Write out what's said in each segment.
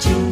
to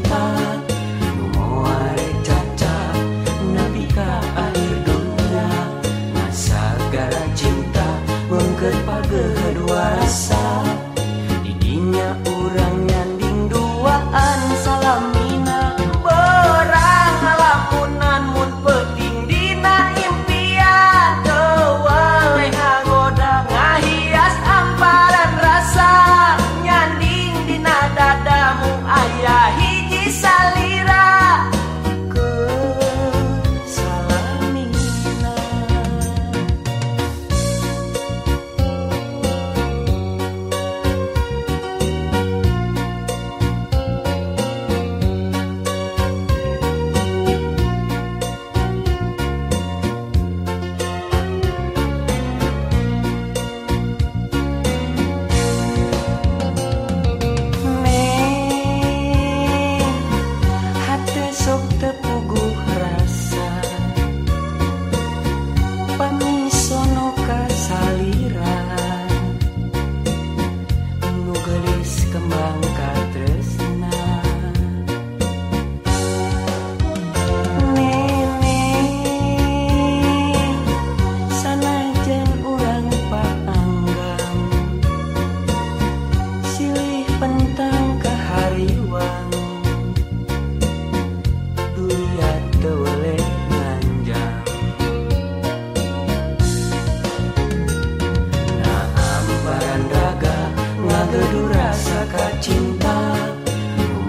cinta.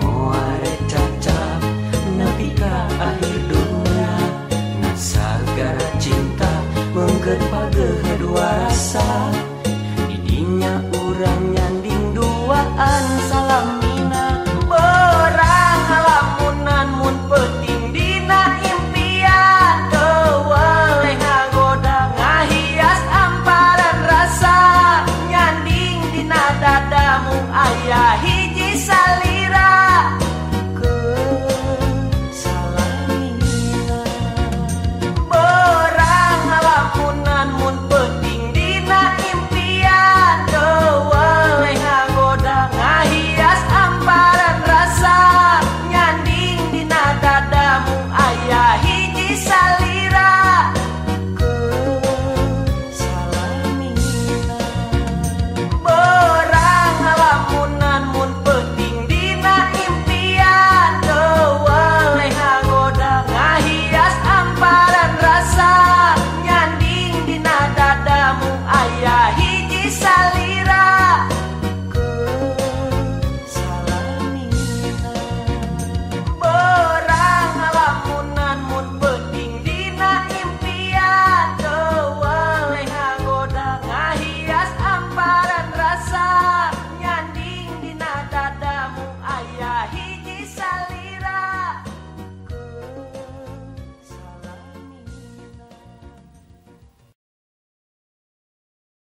Muare cacap Nabi ka akhir dunia. Nasa gara cinta Mengger pageh dua rasa. Didinya urangnya